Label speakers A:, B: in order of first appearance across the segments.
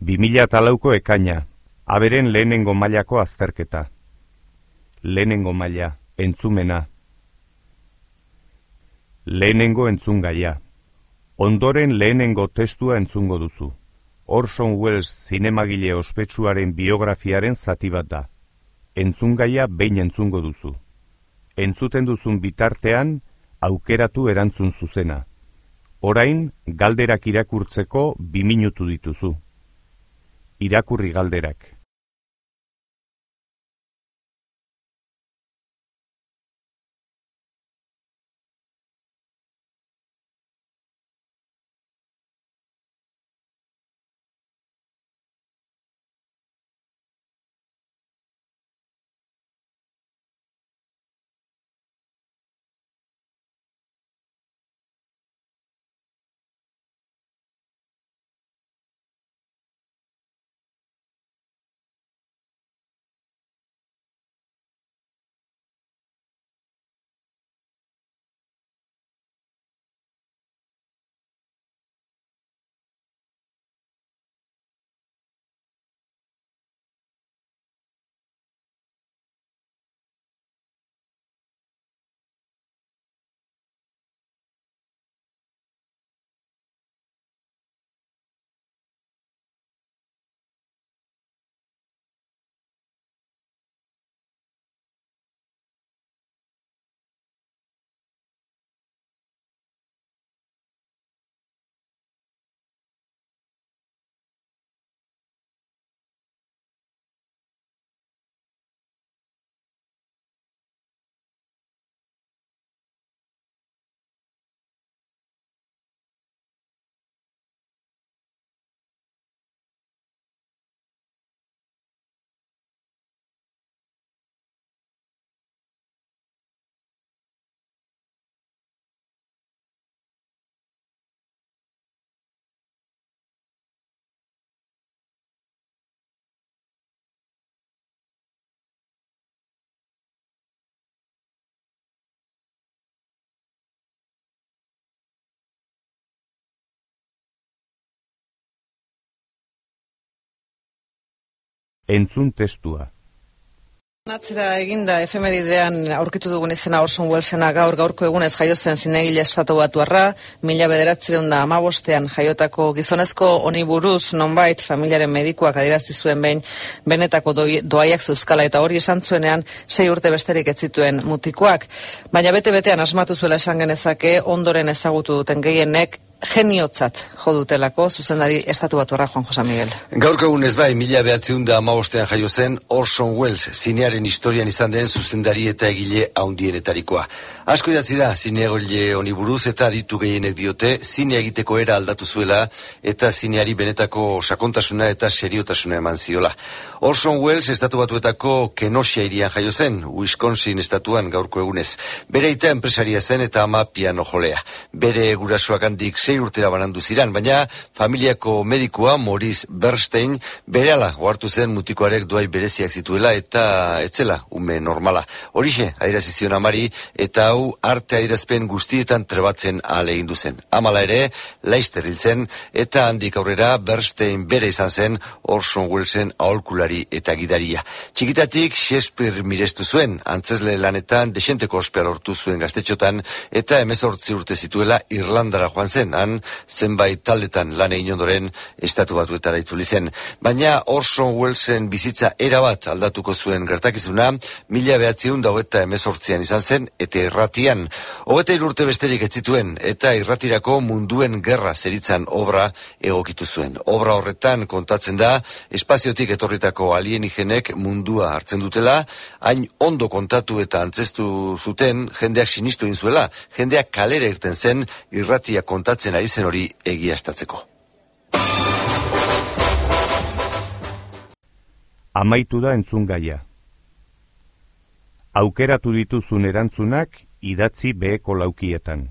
A: Bi mila talauko ekaina, aberen lehenengo mailako azterketa. Lehenengo maila, entzumena. Lehenengo entzungaia. Ondoren lehenengo testua entzungo duzu. Orson Welles zinemagile ospetsuaren biografiaren zati bat da. Entzungaia behin entzungo duzu. Entzuten duzun bitartean, aukeratu erantzun zuzena. Orain, galderak irakurtzeko bi minutu dituzu. Irakurri galderak. Entzun testua.
B: Atzera eginda efemeridean aurkitu dugun izena Orson Wellesena gaur gaurko egunez jaio zen zinegile estatu batuarra, mila bederatzeren da amabostean jaiotako gizonezko honi buruz nonbait familiaren medikuak adirazi zuen behin benetako doi, doaiak zeuzkala eta hori esan zuenean sei urte besterik ez zituen mutikoak. Baina bete-betean asmatu zuela esan genezake ondoren ezagutu duten gehienek geniotzat jodutelako zuzendari estatu batuarra Juan José Miguel.
C: Gaurko egun ez bai, mila behatzeun da amabostean jaio zen Orson Welles, zinearen historian izan den zuzendari eta egile haundienetarikoa. Asko idatzi da, zineagole honi buruz eta ditu gehienek diote, zine egiteko era aldatu zuela eta zineari benetako sakontasuna eta seriotasuna eman ziola. Orson Welles estatu batuetako Kenosha irian jaio zen, Wisconsin estatuan gaurko egunez. Bere ita enpresaria zen eta ama piano jolea. Bere gurasoak handik sei urtera banandu ziran, baina familiako medikua Maurice Bernstein berehala ohartu zen mutikoarek duai bereziak zituela eta etzela ume normala. Horixe, airazi zion amari eta hau arte airazpen guztietan trebatzen ale egin zen. Amala ere, Leister hil zen eta handik aurrera Bernstein bere izan zen Orson Wellesen aholkulari eta gidaria. Txikitatik Shakespeare mirestu zuen, antzesle lanetan desenteko ospea lortu zuen gaztetxotan eta emezortzi urte zituela Irlandara joan zen, han zenbait taldetan lan egin ondoren estatu batuetara itzuli zen. Baina Orson Wellesen bizitza erabat aldatuko zuen gertakizuna, mila behatziun daueta emezortzian izan zen, eta irratian. Hogeta irurte besterik etzituen, eta irratirako munduen gerra zeritzan obra egokitu zuen. Obra horretan kontatzen da, espaziotik etorritako alienigenek mundua hartzen dutela, hain ondo kontatu eta antzestu zuten, jendeak sinistu inzuela, jendeak kalere irten zen, irratia kontatzen ari zen hori egiaztatzeko.
A: Amaitu da entzun gaia. Aukeratu dituzun erantzunak idatzi beheko laukietan.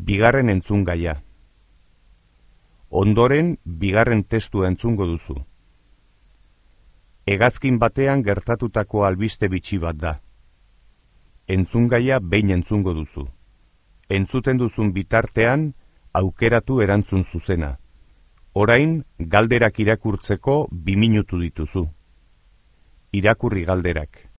A: Bigarren entzun gaia. Ondoren, bigarren testua entzungo duzu. Egazkin batean gertatutako albiste bitxi bat da. Entzun gaia behin entzungo duzu. Entzuten duzun bitartean, aukeratu erantzun zuzena. Orain, galderak irakurtzeko bi minutu dituzu. Irakurri galderak.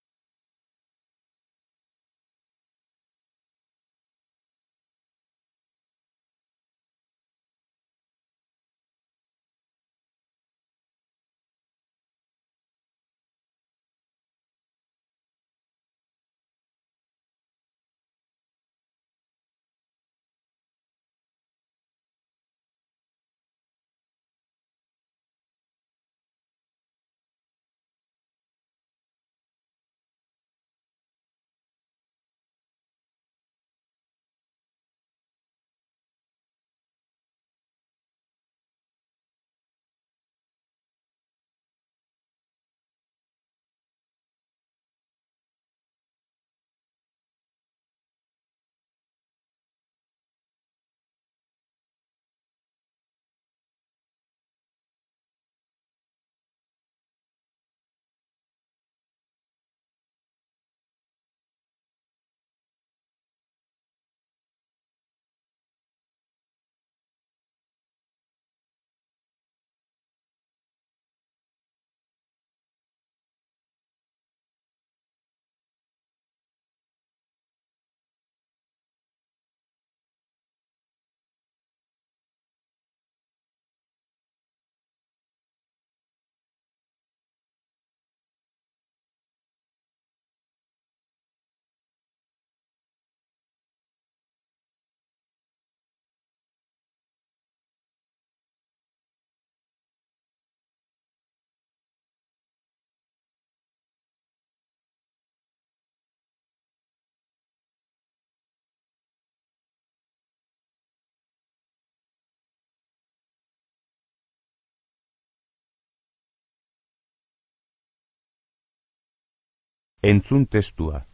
A: Entzun testua.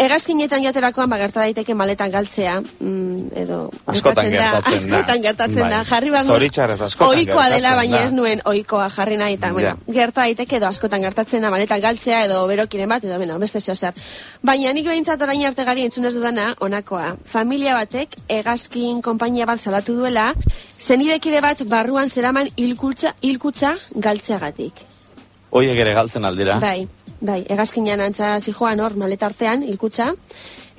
D: Egazkinetan jaterakoan ba gerta daiteke maletan galtzea, mm, edo
E: Askotan gertatzen da.
D: askotan gertatzen da.
E: Bai.
D: Jarri behar
E: Zoritxarrez askotan
D: Ohikoa dela, baina ez nuen ohikoa jarri nahi eta, bueno, gerta daiteke edo askotan gertatzen da maletan galtzea edo berokiren bat edo bueno, beste zeo zer. Baina nik behintzat orain arte gari entzun ez dudana, honakoa. Familia batek egazkin konpainia bat salatu duela, zenidekide bat barruan zeraman hilkutza, hilkutza galtzeagatik.
E: Oiek ere galtzen aldira.
D: Bai, bai, egazkinan antza zijoan hor maletartean, hilkutza,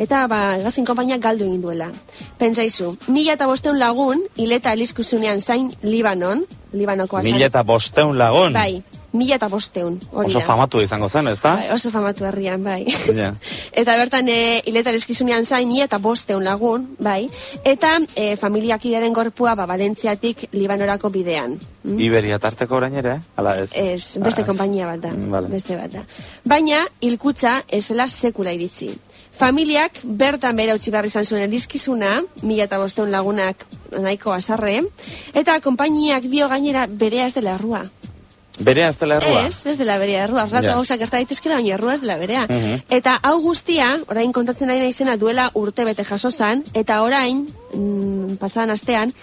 D: eta ba, egazkin konpainia galdu egin duela. Pentsaizu, mila eta bosteun lagun, hileta elizkuzunean zain Libanon, Libanokoa zain.
E: Mila eta bosteun lagun.
D: Bai, mila eta bosteun, hori
E: Oso
D: da.
E: famatu izango zen, ez da?
D: Bai, oso famatu herrian, bai.
E: Ja.
D: eta bertan e, hileta elizkizunean zain, mila eta bosteun lagun, bai. Eta e, familiakideren gorpua, ba, Valentziatik Libanorako bidean. Mm?
E: Iberia tarteko orain ere, eh? ala ez?
D: Ez, beste
E: Ah,
D: konpainia bat da.
E: Mm, vale.
D: Beste bat da. Baina, hilkutza ez zela sekula iritzi. Familiak bertan bera utzi behar izan zuen elizkizuna, mila eta bosteun lagunak nahiko azarre, eta konpainiak dio gainera berea ez dela errua.
E: Berea ez dela errua?
D: Ez, ez dela berea errua. Horrako
E: Ja.
D: gauzak gerta daitezkela, baina errua ez dela berea.
E: Mhm.
D: Eta hau guztia, orain kontatzen ari naizena duela urte bete jaso zan, eta orain, mm, pasadan astean,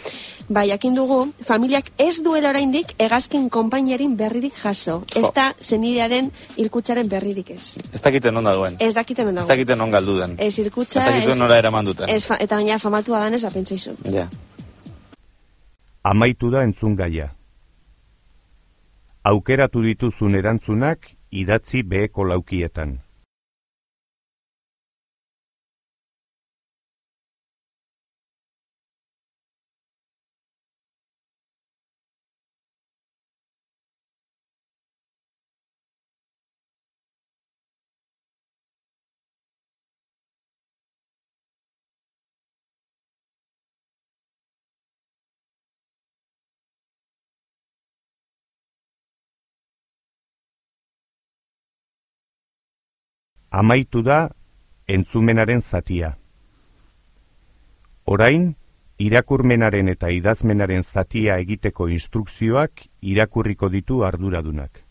D: ba, jakin dugu, familiak ez duela oraindik hegazkin konpainiarin berririk jaso. Ez da zenidearen hilkutzaren berririk ez.
E: Ez dakiten non dagoen.
D: Ez dakiten
E: Ez
D: ondago.
E: dakiten non galdu den.
D: Ez hilkutza,
E: Ez dakiten nora eraman duten.
D: ez, fa- eta gaina famatua danez, ba, pentsaizu.
E: Ja.
A: Amaitu da entzun gaia. Aukeratu dituzun erantzunak idatzi beheko laukietan. Amaitu da entzumenaren zatia. Orain, irakurmenaren eta idazmenaren zatia egiteko instrukzioak irakurriko ditu arduradunak.